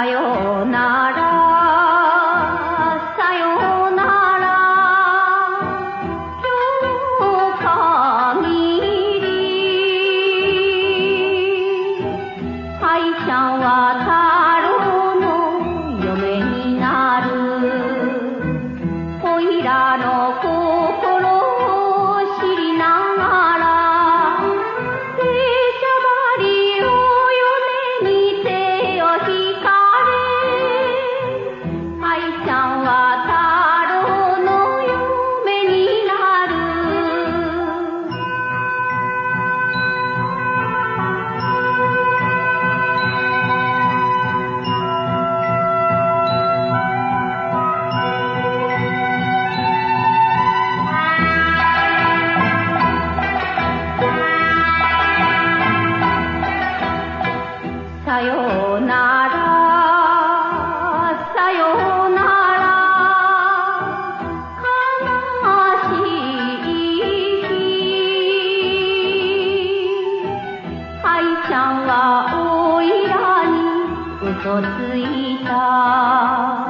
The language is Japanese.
さようならならさよなら悲しい日。愛ちゃんはおいに嘘ついた。